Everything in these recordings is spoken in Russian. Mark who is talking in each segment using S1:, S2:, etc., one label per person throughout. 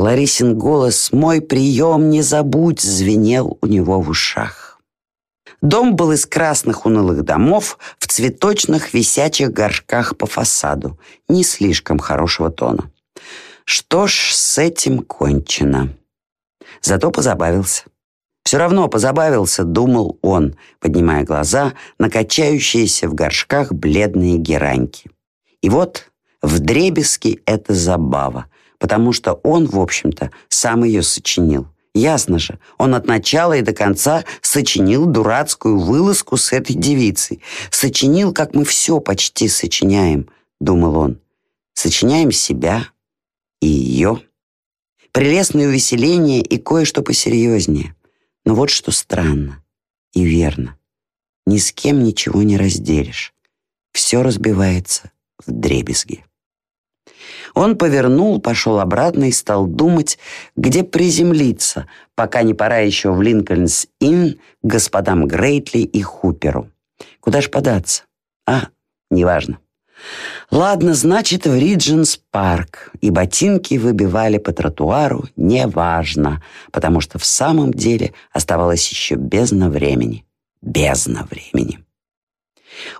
S1: Ларисин голос «Мой прием не забудь» звенел у него в ушах. Дом был из красных унылых домов в цветочных висячих горшках по фасаду. Не слишком хорошего тона. Что ж, с этим кончено. Зато позабавился. Все равно позабавился, думал он, поднимая глаза на качающиеся в горшках бледные гераньки. И вот в дребезги это забава, потому что он, в общем-то, сам ее сочинил. Ясно же, он от начала и до конца сочинил дурацкую вылазку с этой девицей. Сочинил, как мы все почти сочиняем, думал он. Сочиняем себя и ее. Прелестное увеселение и кое-что посерьезнее. Но вот что странно и верно. Ни с кем ничего не разделишь. Все разбивается в дребезги. Он повернул, пошел обратно и стал думать, где приземлиться, пока не пора еще в Линкольнс-Инн господам Грейтли и Хуперу. Куда ж податься? А, неважно. Ладно, значит, в Ридженс-парк. И ботинки выбивали по тротуару, неважно, потому что в самом деле оставалось еще бездна времени. Бездна времени.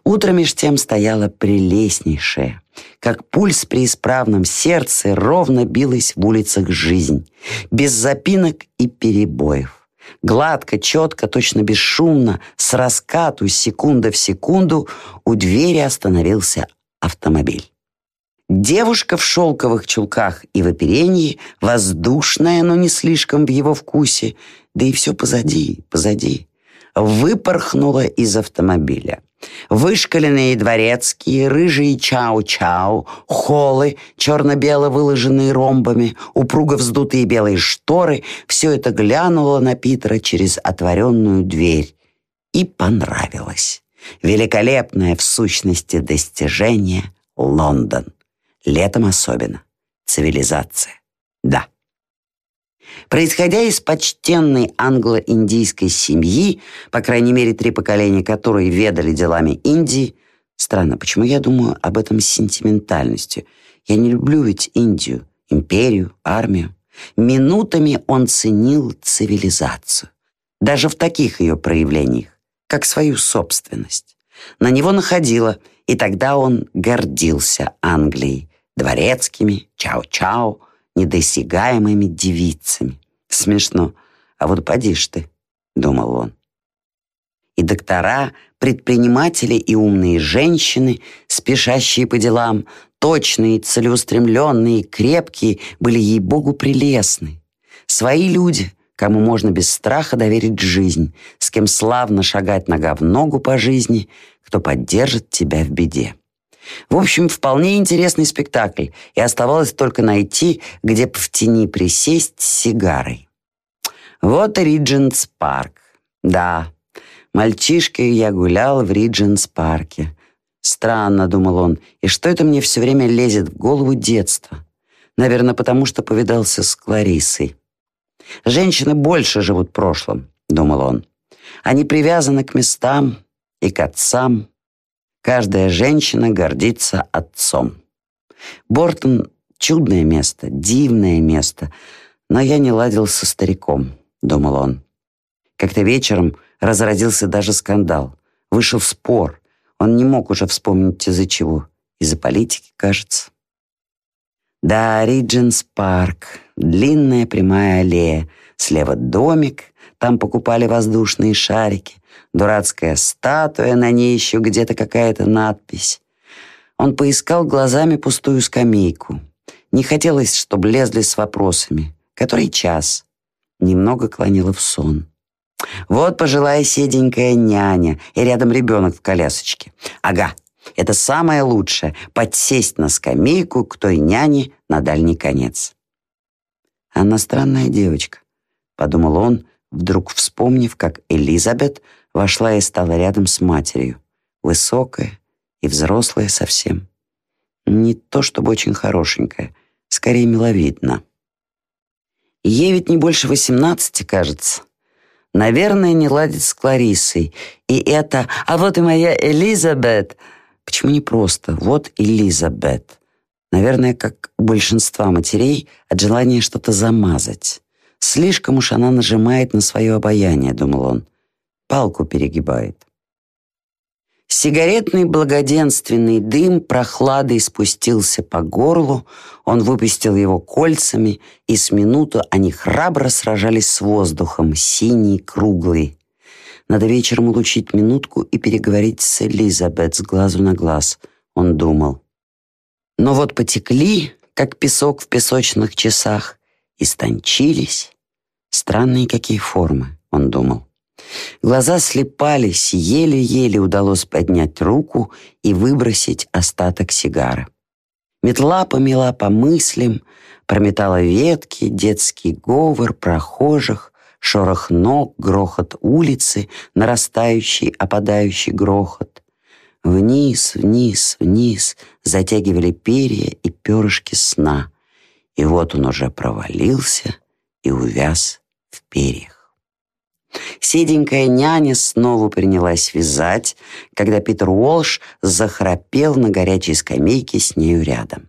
S1: Утро меж тем стояло прелестнейшее. Как пульс при исправном сердце ровно билась в улицах жизнь, без запинок и перебоев. Гладко, четко, точно бесшумно, с раскату секунда в секунду у двери остановился автомобиль. Девушка в шелковых чулках и в оперении, воздушная, но не слишком в его вкусе, да и все позади, позади, выпорхнула из автомобиля. Вышкаленные дворецкие, рыжие чау-чау, холлы, черно-бело выложенные ромбами, упруго вздутые белые шторы — все это глянуло на Питера через отворенную дверь и понравилось. Великолепное в сущности достижение — Лондон. Летом особенно. Цивилизация. Да. Происходя из почтенной англо-индийской семьи, по крайней мере, три поколения которой ведали делами Индии, странно, почему я думаю об этом с сентиментальностью? Я не люблю ведь Индию, империю, армию. Минутами он ценил цивилизацию. Даже в таких ее проявлениях, как свою собственность. На него находило, и тогда он гордился Англией, дворецкими, чау-чау, недосягаемыми девицами. Смешно. А вот поди ж ты, думал он. И доктора, предприниматели и умные женщины, спешащие по делам, точные, целеустремленные, крепкие, были ей-богу прелестны. Свои люди, кому можно без страха доверить жизнь, с кем славно шагать нога в ногу по жизни, кто поддержит тебя в беде. В общем, вполне интересный спектакль, и оставалось только найти, где в тени присесть с сигарой. Вот Ридженс парк. Да, мальчишкой я гулял в Ридженс парке. Странно, думал он, и что это мне все время лезет в голову детства? Наверное, потому что повидался с Кларисой. Женщины больше живут прошлым, думал он. Они привязаны к местам и к отцам, Каждая женщина гордится отцом. Бортон — чудное место, дивное место, но я не ладил со стариком, думал он. Как-то вечером разразился даже скандал. Вышел спор. Он не мог уже вспомнить из-за чего. Из-за политики, кажется. Да, Ридженс парк. Длинная прямая аллея. Слева домик. Там покупали воздушные шарики. Дурацкая статуя, на ней еще где-то какая-то надпись. Он поискал глазами пустую скамейку. Не хотелось, чтобы лезли с вопросами. Который час? Немного клонило в сон. Вот пожилая седенькая няня, и рядом ребенок в колясочке. Ага, это самое лучшее — подсесть на скамейку к той няне на дальний конец. Она странная девочка, — подумал он, вдруг вспомнив, как Элизабет вошла и стала рядом с матерью, высокая и взрослая совсем. Не то чтобы очень хорошенькая, скорее миловидна. Ей ведь не больше восемнадцати, кажется. Наверное, не ладит с Кларисой. И это... А вот и моя Элизабет. Почему не просто? Вот Элизабет. Наверное, как у большинства матерей, от желания что-то замазать. Слишком уж она нажимает на свое обаяние, думал он. Палку перегибает. Сигаретный благоденственный дым прохладой спустился по горлу, он выпустил его кольцами, и с минуту они храбро сражались с воздухом, синий, круглый. Надо вечером улучить минутку и переговорить с Элизабет с глазу на глаз, он думал. Но вот потекли, как песок в песочных часах, истончились. Странные какие формы, он думал. Глаза слепались, еле-еле удалось поднять руку и выбросить остаток сигары. Метла помела по мыслям, прометала ветки, детский говор прохожих, шорох ног, грохот улицы, нарастающий, опадающий грохот. Вниз, вниз, вниз затягивали перья и перышки сна. И вот он уже провалился и увяз в перьях. Седенькая няня снова принялась вязать, когда Питер Уолш захрапел на горячей скамейке с нею рядом.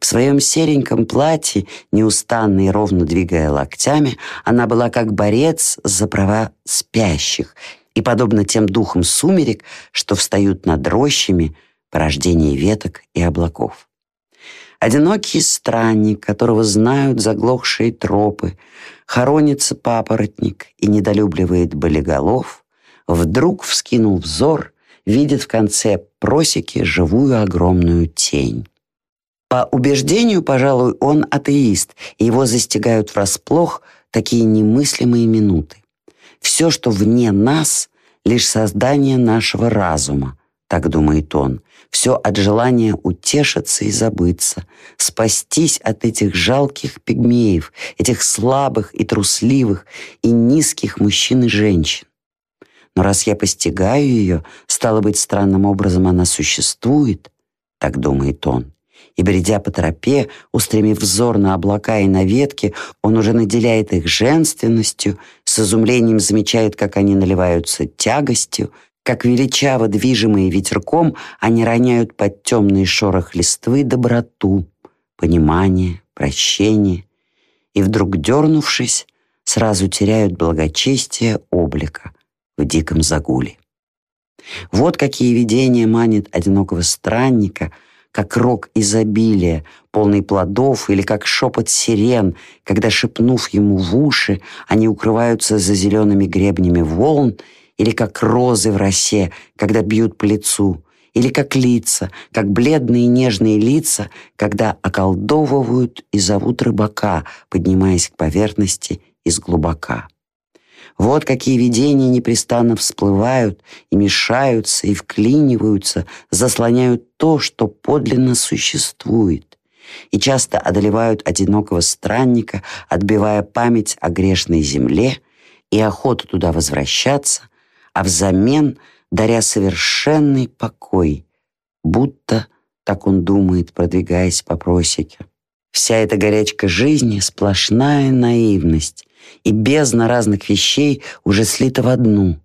S1: В своем сереньком платье, неустанно и ровно двигая локтями, она была как борец за права спящих и, подобно тем духам сумерек, что встают над рощами, порождение веток и облаков. Одинокий странник, которого знают заглохшие тропы, хоронится папоротник и недолюбливает болиголов, вдруг вскинул взор, видит в конце просеки живую огромную тень. По убеждению, пожалуй, он атеист, и его застигают врасплох такие немыслимые минуты. Все, что вне нас, лишь создание нашего разума, так думает он, все от желания утешиться и забыться, спастись от этих жалких пигмеев, этих слабых и трусливых и низких мужчин и женщин. Но раз я постигаю ее, стало быть, странным образом она существует, так думает он. И, бредя по тропе, устремив взор на облака и на ветки, он уже наделяет их женственностью, с изумлением замечает, как они наливаются тягостью, как величаво движимые ветерком, они роняют под темный шорох листвы доброту, понимание, прощение, и вдруг, дернувшись, сразу теряют благочестие облика в диком загуле. Вот какие видения манит одинокого странника, как рок изобилия, полный плодов, или как шепот сирен, когда, шепнув ему в уши, они укрываются за зелеными гребнями волн или как розы в росе, когда бьют по лицу, или как лица, как бледные нежные лица, когда околдовывают и зовут рыбака, поднимаясь к поверхности из глубока. Вот какие видения непрестанно всплывают и мешаются, и вклиниваются, заслоняют то, что подлинно существует, и часто одолевают одинокого странника, отбивая память о грешной земле и охоту туда возвращаться — а взамен даря совершенный покой, будто, так он думает, продвигаясь по просеке. Вся эта горячка жизни — сплошная наивность, и бездна разных вещей уже слита в одну.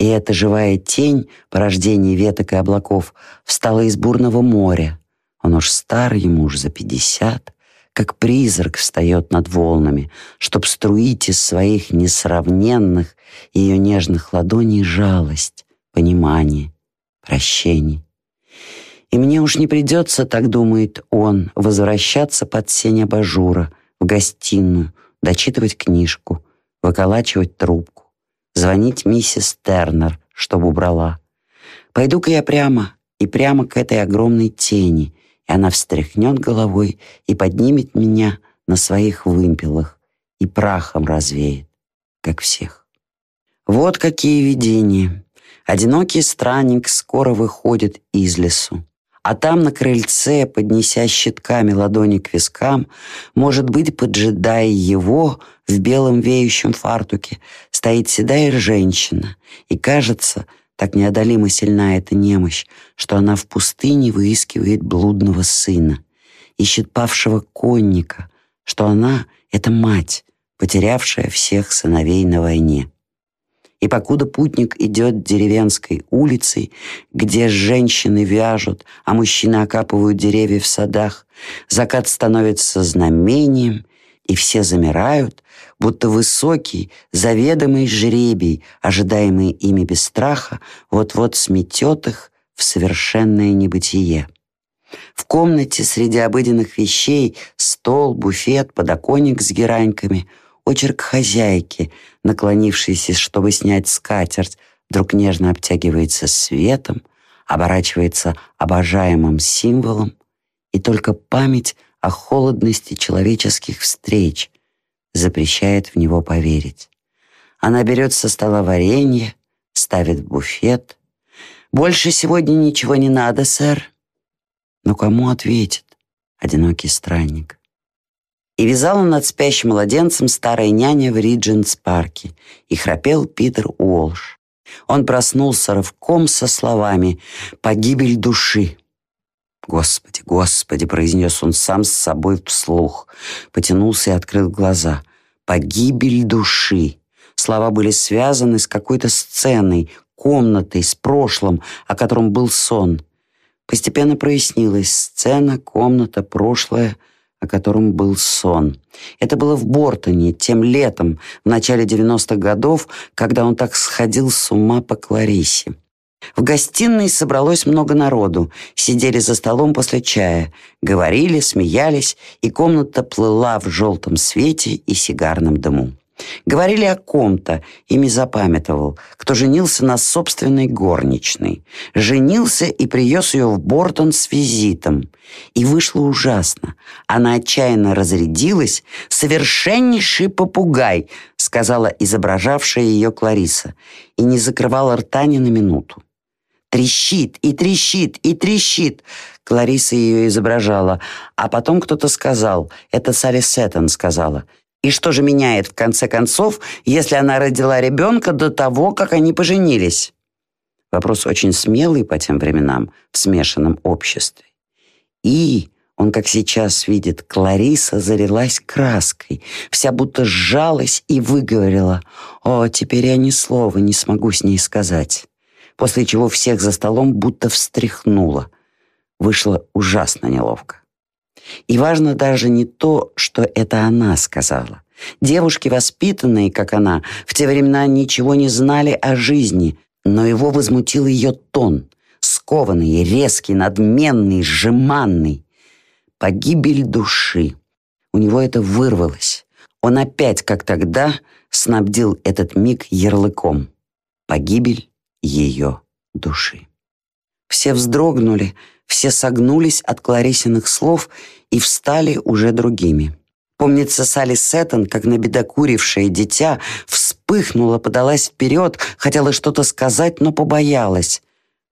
S1: И эта живая тень, порождение веток и облаков, встала из бурного моря. Он уж стар, ему уж за пятьдесят, как призрак встает над волнами, чтоб струить из своих несравненных ее нежных ладоней жалость, понимание, прощение. И мне уж не придется, так думает он, возвращаться под сень абажура в гостиную, дочитывать книжку, выколачивать трубку, звонить миссис Тернер, чтобы убрала. Пойду-ка я прямо и прямо к этой огромной тени, и она встряхнет головой и поднимет меня на своих вымпелах и прахом развеет, как всех. Вот какие видения. Одинокий странник скоро выходит из лесу. А там на крыльце, поднеся щитками ладони к вискам, может быть, поджидая его в белом веющем фартуке, стоит седая женщина, и кажется, так неодолимо сильна эта немощь, что она в пустыне выискивает блудного сына, ищет павшего конника, что она — это мать, потерявшая всех сыновей на войне. И покуда путник идет деревенской улицей, где женщины вяжут, а мужчины окапывают деревья в садах, закат становится знамением, и все замирают, будто высокий, заведомый жребий, ожидаемый ими без страха, вот-вот сметет их в совершенное небытие. В комнате среди обыденных вещей стол, буфет, подоконник с гераньками — Очерк хозяйки, наклонившейся, чтобы снять скатерть, вдруг нежно обтягивается светом, оборачивается обожаемым символом, и только память о холодности человеческих встреч запрещает в него поверить. Она берет со стола варенье, ставит в буфет. «Больше сегодня ничего не надо, сэр». Но кому ответит одинокий странник? и вязала над спящим младенцем старая няня в Ридженс-парке, и храпел Питер Уолш. Он проснулся рывком со словами «Погибель души». «Господи, Господи!» — произнес он сам с собой вслух. Потянулся и открыл глаза. «Погибель души!» Слова были связаны с какой-то сценой, комнатой, с прошлым, о котором был сон. Постепенно прояснилось сцена, комната, прошлое — о котором был сон. Это было в Бортоне, тем летом, в начале 90-х годов, когда он так сходил с ума по Кларисе. В гостиной собралось много народу, сидели за столом после чая, говорили, смеялись, и комната плыла в желтом свете и сигарном дыму. Говорили о ком-то, ими запамятовал, кто женился на собственной горничной. Женился и привез ее в Бортон с визитом. И вышло ужасно. Она отчаянно разрядилась. «Совершеннейший попугай», — сказала изображавшая ее Клариса, и не закрывала рта ни на минуту. «Трещит и трещит и трещит», — Клариса ее изображала. А потом кто-то сказал, это Салли Сеттон сказала, и что же меняет, в конце концов, если она родила ребенка до того, как они поженились? Вопрос очень смелый по тем временам в смешанном обществе. И он, как сейчас видит, Клариса залилась краской, вся будто сжалась и выговорила, «О, теперь я ни слова не смогу с ней сказать», после чего всех за столом будто встряхнула. Вышло ужасно неловко. И важно даже не то, что это она сказала. Девушки, воспитанные, как она, в те времена ничего не знали о жизни, но его возмутил ее тон, скованный, резкий, надменный, сжиманный. Погибель души. У него это вырвалось. Он опять, как тогда, снабдил этот миг ярлыком. Погибель ее души. Все вздрогнули, все согнулись от Кларисиных слов и встали уже другими. Помнится, Салли Сеттон, как набедокурившее дитя, вспыхнула, подалась вперед, хотела что-то сказать, но побоялась.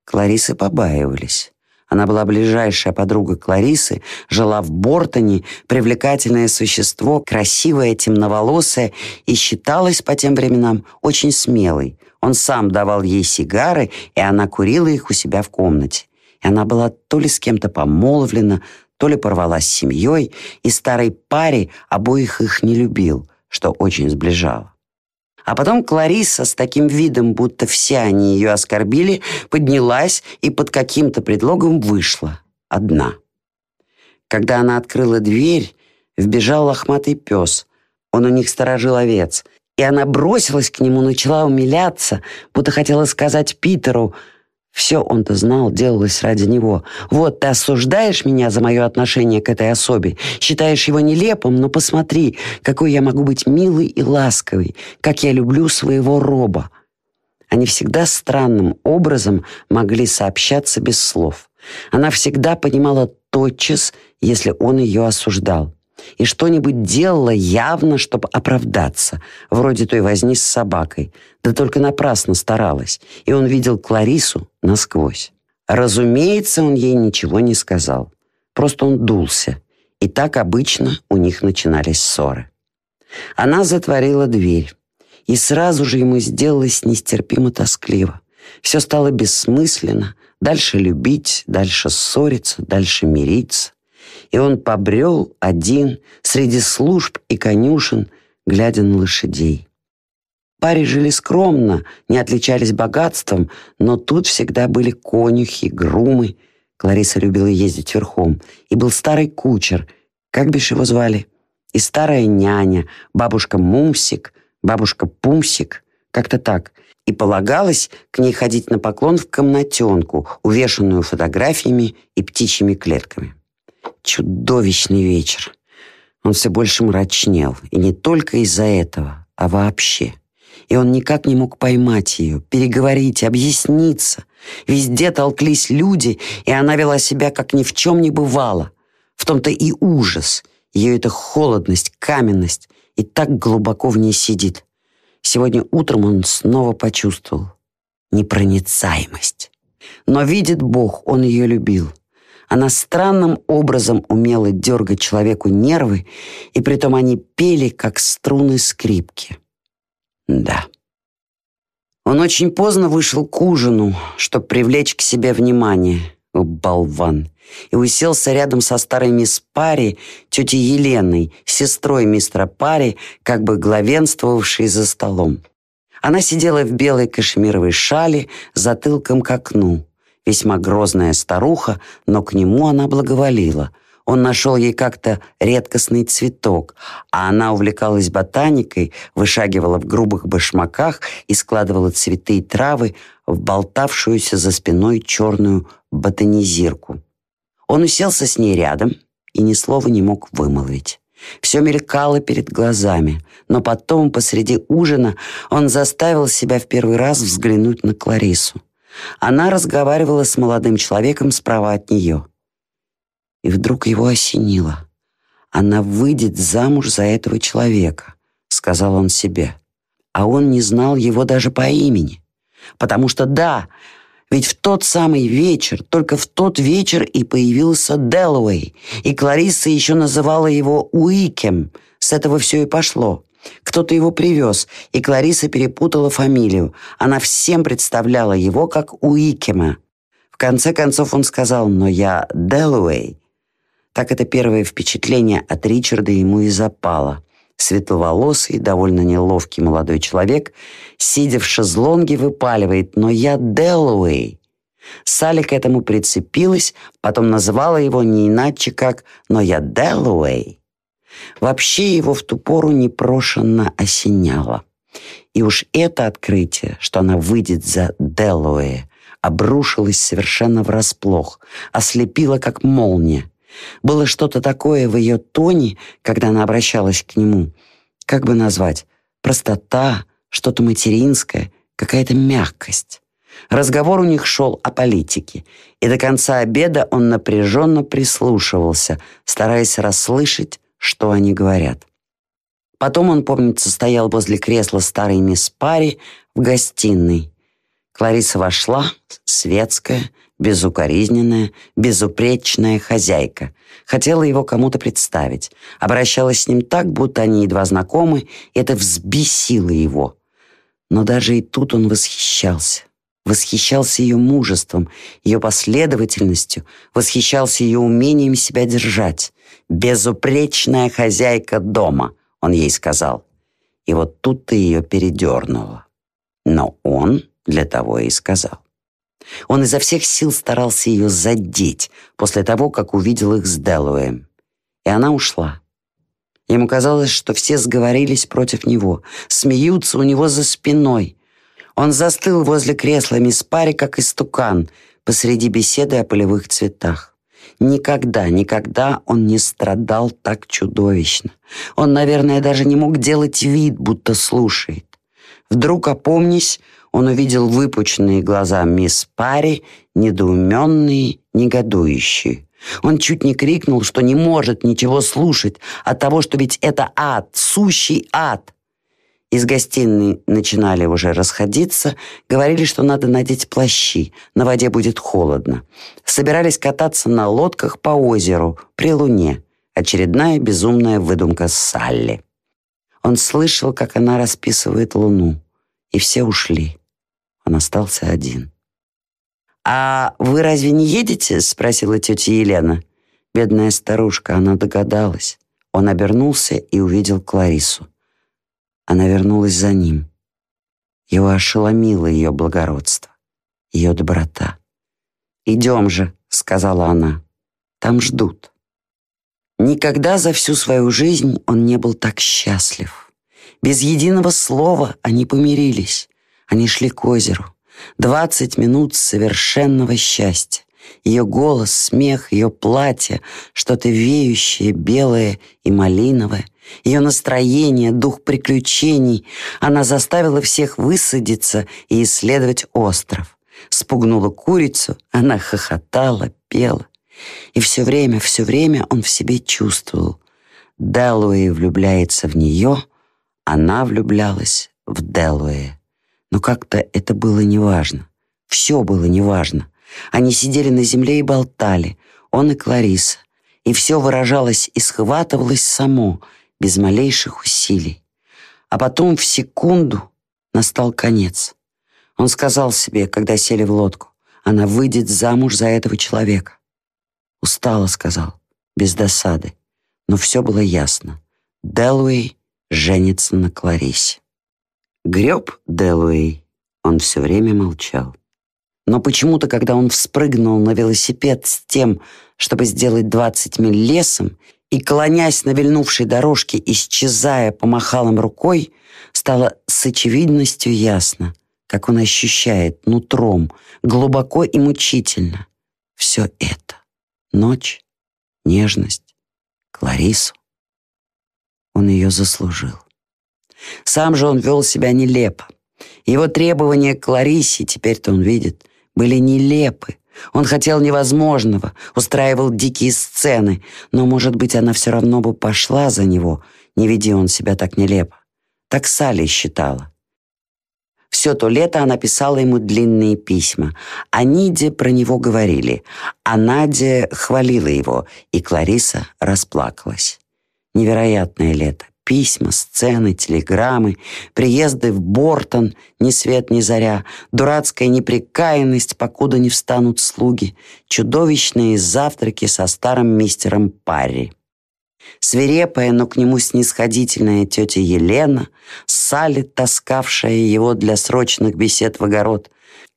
S1: Кларисы побаивались. Она была ближайшая подруга Кларисы, жила в Бортоне, привлекательное существо, красивое, темноволосое и считалась по тем временам очень смелой. Он сам давал ей сигары, и она курила их у себя в комнате. И она была то ли с кем-то помолвлена, то ли порвалась с семьей, и старой паре обоих их не любил, что очень сближало. А потом Клариса с таким видом, будто все они ее оскорбили, поднялась и под каким-то предлогом вышла. Одна. Когда она открыла дверь, вбежал лохматый пес. Он у них сторожил овец. И она бросилась к нему, начала умиляться, будто хотела сказать Питеру — все он-то знал, делалось ради него. Вот ты осуждаешь меня за мое отношение к этой особе, считаешь его нелепым, но посмотри, какой я могу быть милый и ласковый, как я люблю своего роба. Они всегда странным образом могли сообщаться без слов. Она всегда понимала тотчас, если он ее осуждал и что-нибудь делала явно, чтобы оправдаться, вроде той возни с собакой, да только напрасно старалась, и он видел Кларису насквозь. Разумеется, он ей ничего не сказал, просто он дулся, и так обычно у них начинались ссоры. Она затворила дверь, и сразу же ему сделалось нестерпимо тоскливо. Все стало бессмысленно, дальше любить, дальше ссориться, дальше мириться и он побрел один среди служб и конюшен, глядя на лошадей. Пари жили скромно, не отличались богатством, но тут всегда были конюхи, грумы. Клариса любила ездить верхом. И был старый кучер. Как бишь его звали? И старая няня, бабушка Мумсик, бабушка Пумсик. Как-то так. И полагалось к ней ходить на поклон в комнатенку, увешанную фотографиями и птичьими клетками. Чудовищный вечер. Он все больше мрачнел. И не только из-за этого, а вообще. И он никак не мог поймать ее, переговорить, объясниться. Везде толклись люди, и она вела себя, как ни в чем не бывало. В том-то и ужас. Ее эта холодность, каменность и так глубоко в ней сидит. Сегодня утром он снова почувствовал непроницаемость. Но видит Бог, он ее любил. Она странным образом умела дергать человеку нервы, и притом они пели, как струны скрипки. Да. Он очень поздно вышел к ужину, чтобы привлечь к себе внимание. Болван. И уселся рядом со старой мисс Пари, тетей Еленой, сестрой мистера Пари, как бы главенствовавшей за столом. Она сидела в белой кашемировой шале, затылком к окну весьма грозная старуха, но к нему она благоволила. Он нашел ей как-то редкостный цветок, а она увлекалась ботаникой, вышагивала в грубых башмаках и складывала цветы и травы в болтавшуюся за спиной черную ботанизирку. Он уселся с ней рядом и ни слова не мог вымолвить. Все мелькало перед глазами, но потом, посреди ужина, он заставил себя в первый раз взглянуть на Кларису. Она разговаривала с молодым человеком справа от нее. И вдруг его осенило. «Она выйдет замуж за этого человека», — сказал он себе. А он не знал его даже по имени. Потому что да, ведь в тот самый вечер, только в тот вечер и появился Делуэй, и Клариса еще называла его Уикем. С этого все и пошло. Кто-то его привез, и Клариса перепутала фамилию. Она всем представляла его как Уикема. В конце концов он сказал «но я Делуэй». Так это первое впечатление от Ричарда ему и запало. Светловолосый, довольно неловкий молодой человек, сидя в шезлонге, выпаливает «но я Делуэй». Салли к этому прицепилась, потом называла его не иначе, как «но я Делуэй». Вообще его в ту пору непрошенно осеняло. И уж это открытие, что она выйдет за Делуэ, обрушилось совершенно врасплох, ослепило как молния. Было что-то такое в ее тоне, когда она обращалась к нему. Как бы назвать? Простота, что-то материнское, какая-то мягкость. Разговор у них шел о политике, и до конца обеда он напряженно прислушивался, стараясь расслышать, что они говорят. Потом он, помнится, стоял возле кресла старой мисс Пари в гостиной. Клариса вошла, светская, безукоризненная, безупречная хозяйка. Хотела его кому-то представить. Обращалась с ним так, будто они едва знакомы, и это взбесило его. Но даже и тут он восхищался. Восхищался ее мужеством, ее последовательностью, восхищался ее умением себя держать безупречная хозяйка дома», — он ей сказал. И вот тут-то ее передернуло. Но он для того и сказал. Он изо всех сил старался ее задеть после того, как увидел их с Делуэем. И она ушла. Ему казалось, что все сговорились против него, смеются у него за спиной. Он застыл возле кресла мисс Пари, как истукан, посреди беседы о полевых цветах. Никогда, никогда он не страдал так чудовищно. Он, наверное, даже не мог делать вид, будто слушает. Вдруг, опомнись, он увидел выпученные глаза мисс Пари, недоуменные, негодующие. Он чуть не крикнул, что не может ничего слушать от того, что ведь это ад, сущий ад. Из гостиной начинали уже расходиться, говорили, что надо надеть плащи, на воде будет холодно. Собирались кататься на лодках по озеру, при луне. Очередная безумная выдумка Салли. Он слышал, как она расписывает луну, и все ушли. Он остался один. «А вы разве не едете?» — спросила тетя Елена. Бедная старушка, она догадалась. Он обернулся и увидел Кларису. Она вернулась за ним. Его ошеломило ее благородство, ее доброта. «Идем же», — сказала она, — «там ждут». Никогда за всю свою жизнь он не был так счастлив. Без единого слова они помирились. Они шли к озеру. Двадцать минут совершенного счастья. Ее голос, смех, ее платье, что-то веющее, белое и малиновое, ее настроение, дух приключений. Она заставила всех высадиться и исследовать остров. Спугнула курицу, она хохотала, пела. И все время, все время он в себе чувствовал. Делуэй влюбляется в нее, она влюблялась в Делуэя. Но как-то это было неважно. Все было неважно. Они сидели на земле и болтали, он и Клариса. И все выражалось и схватывалось само, без малейших усилий. А потом в секунду настал конец. Он сказал себе, когда сели в лодку, она выйдет замуж за этого человека. Устало сказал, без досады. Но все было ясно. Делуэй женится на Кларисе. Греб Делуэй, он все время молчал. Но почему-то, когда он вспрыгнул на велосипед с тем, чтобы сделать 20 миль лесом, и, клонясь на вильнувшей дорожке, исчезая, помахал им рукой, стало с очевидностью ясно, как он ощущает нутром, глубоко и мучительно. Все это — ночь, нежность, Кларису. Он ее заслужил. Сам же он вел себя нелепо. Его требования к Кларисе, теперь-то он видит, были нелепы. Он хотел невозможного, устраивал дикие сцены, но, может быть, она все равно бы пошла за него, не веди он себя так нелепо. Так Салли считала. Все то лето она писала ему длинные письма. О Ниде про него говорили, а Надя хвалила его, и Клариса расплакалась. Невероятное лето. Письма, сцены, телеграммы, приезды в Бортон, ни свет ни заря, дурацкая неприкаянность, покуда не встанут слуги, чудовищные завтраки со старым мистером Парри. Свирепая, но к нему снисходительная тетя Елена, Салли, таскавшая его для срочных бесед в огород,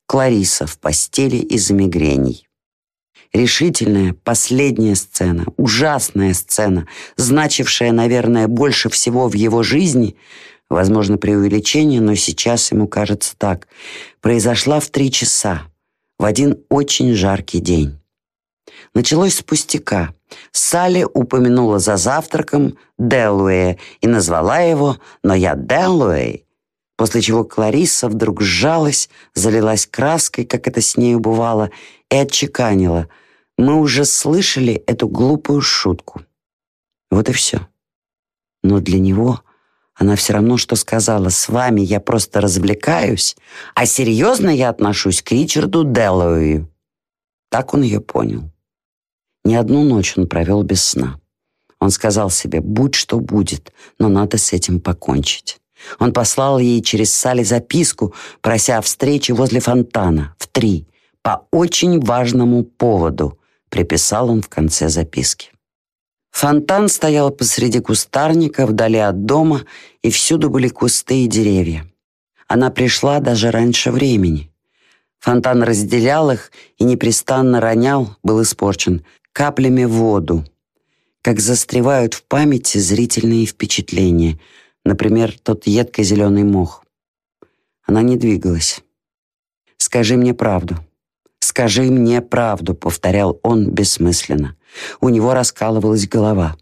S1: Клариса в постели из-за мигрений. Решительная, последняя сцена, ужасная сцена, значившая, наверное, больше всего в его жизни, возможно, преувеличение, но сейчас ему кажется так, произошла в три часа, в один очень жаркий день. Началось с пустяка. Салли упомянула за завтраком Делуэя и назвала его «Но я Делуэй», после чего Клариса вдруг сжалась, залилась краской, как это с нею бывало, и отчеканила. Мы уже слышали эту глупую шутку. Вот и все. Но для него она все равно, что сказала, с вами я просто развлекаюсь, а серьезно я отношусь к Ричарду Деллоуи. Так он ее понял. Ни одну ночь он провел без сна. Он сказал себе, будь что будет, но надо с этим покончить. Он послал ей через Сали записку, прося встречи возле фонтана в три, по очень важному поводу, приписал он в конце записки. Фонтан стоял посреди кустарника, вдали от дома, и всюду были кусты и деревья. Она пришла даже раньше времени. Фонтан разделял их и непрестанно ронял, был испорчен, каплями воду. Как застревают в памяти зрительные впечатления, например, тот едко-зеленый мох. Она не двигалась. «Скажи мне правду», «Скажи мне правду», — повторял он бессмысленно. У него раскалывалась голова.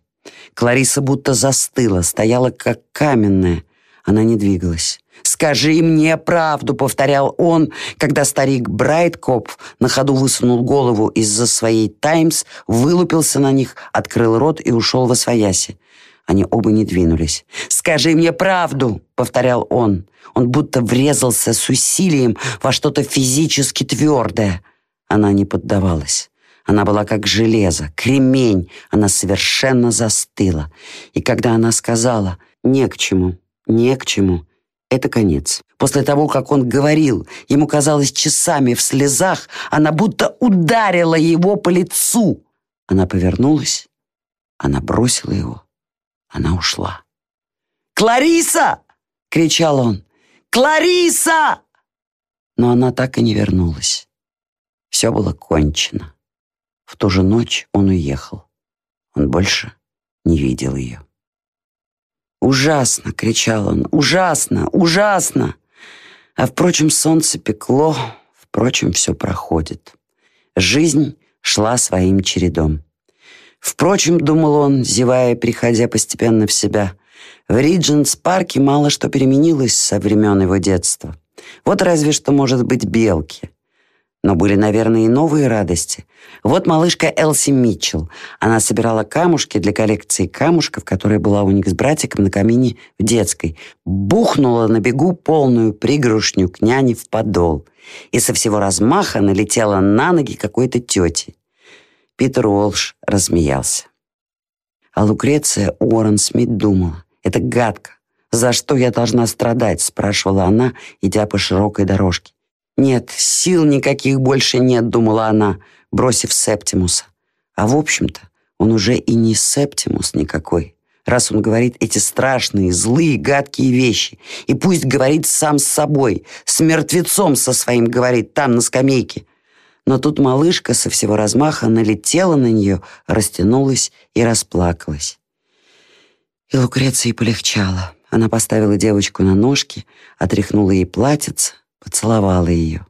S1: Клариса будто застыла, стояла как каменная. Она не двигалась. «Скажи мне правду», — повторял он, когда старик Брайткопф на ходу высунул голову из-за своей «Таймс», вылупился на них, открыл рот и ушел во свояси. Они оба не двинулись. «Скажи мне правду!» — повторял он. Он будто врезался с усилием во что-то физически твердое. Она не поддавалась. Она была как железо, кремень. Она совершенно застыла. И когда она сказала «не к чему, не к чему», это конец. После того, как он говорил, ему казалось часами в слезах, она будто ударила его по лицу. Она повернулась, она бросила его, она ушла. «Клариса!» — кричал он. Клариса!» Но она так и не вернулась. Все было кончено. В ту же ночь он уехал. Он больше не видел ее. «Ужасно!» — кричал он. «Ужасно! Ужасно!» А, впрочем, солнце пекло, впрочем, все проходит. Жизнь шла своим чередом. Впрочем, думал он, зевая, приходя постепенно в себя, в Ридженс-парке мало что переменилось со времен его детства. Вот разве что, может быть, белки. Но были, наверное, и новые радости. Вот малышка Элси Митчелл. Она собирала камушки для коллекции камушков, которая была у них с братиком на камине в детской. Бухнула на бегу полную пригрушню к няне в подол. И со всего размаха налетела на ноги какой-то тети. Питер Уолш рассмеялся. А Лукреция Уоррен Смит думала, это гадко. «За что я должна страдать?» — спрашивала она, идя по широкой дорожке. «Нет, сил никаких больше нет», — думала она, бросив Септимуса. А в общем-то, он уже и не Септимус никакой, раз он говорит эти страшные, злые, гадкие вещи. И пусть говорит сам с собой, с мертвецом со своим говорит, там, на скамейке. Но тут малышка со всего размаха налетела на нее, растянулась и расплакалась. И Лукреции полегчало. Она поставила девочку на ножки, отряхнула ей платьице, поцеловала ее.